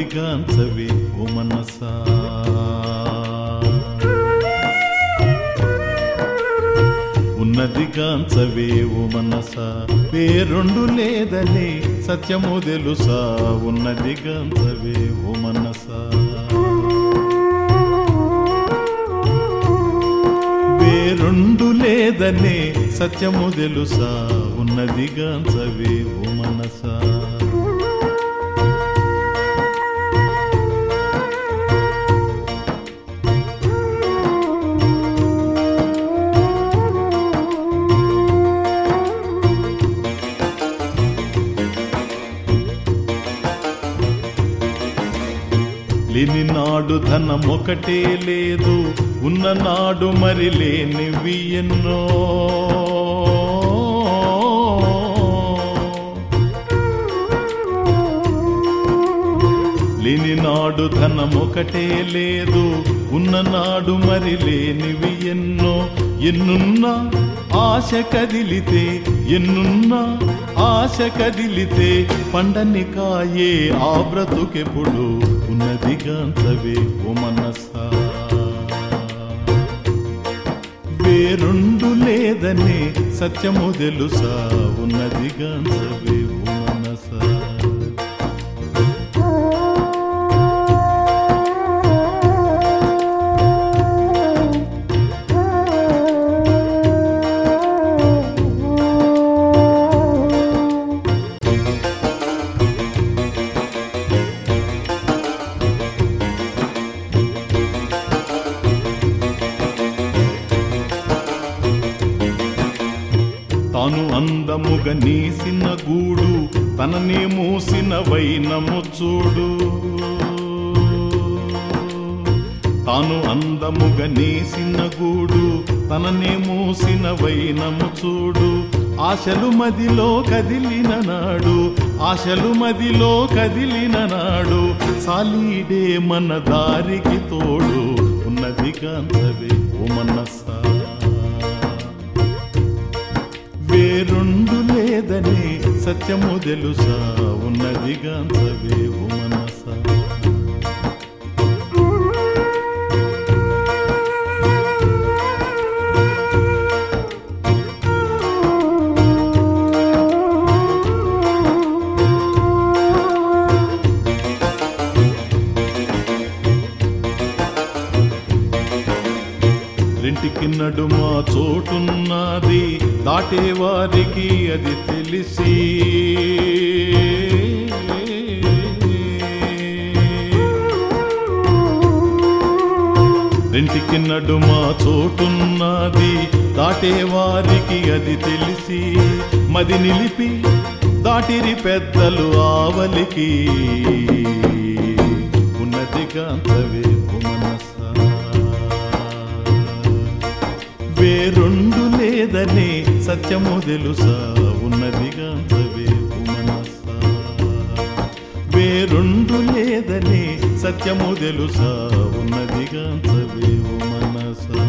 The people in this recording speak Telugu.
ఉన్నదిగాంచవే ఓ మనసా. ఉన్నదిగాంచవే ఓ మనసా. పేరుండు లేదనే సత్యము తెలుసా? ఉన్నదిగాంచవే ఓ మనసా. వేరుండు లేదనే సత్యము తెలుసా? ఉన్నదిగాంచవే ఓ మనసా. లేని నాడు ధనం ఒకటే లేదు. ఉన్న నాడు మరి లేనివి ఎన్నో. లేని నాడు ధనం ఒకటే లేదు. ఉన్న నాడు మరి లేనివి ఎన్నో. ఎన్నున్నా ఆశ కదిలితే ఎన్నున్నా ఆశ కదిలితే పండని కాయే ఆ బ్రతుకెప్పుడు ఉన్నదిగాంచవే ఓ మనసా. వేరుండు లేదనే సత్యము తెలుసా? ఉన్నదిగాంచవే తాను అందముగ నీసిన గూడు తననే మూసిన వైనము చూడు. తాను అందముగ నేసిన గూడు తననే మూసిన వైనము చూడు. ఆశలు మదిలో కదిలిన నాడు ఆశలు మదిలో కదిలిన నాడు సాలీడే మన దారికి తోడు ఉన్నది కాంతవే ఓ మనసా వేరుండు లేదని సత్యము తెలుసా? ఉన్నది గాంచవే మనస మనసా. రెంటికి నడుమ చోటున్నది. దాటే వారికి అది తెలిసి. రెంటికి నడుమ చోటున్నది దాటే వారికి అది తెలిసి. మది నిలిపి దాటిరి పెద్దలు ఆవలికి. ఉన్నది కాంతవే ఓ రెండు లేదని సత్యము తెలుసా? ఉన్నదిగా ఓ వేరుండు లేదని సత్యము తెలుసా? ఉన్నదిగా ఓ మనసా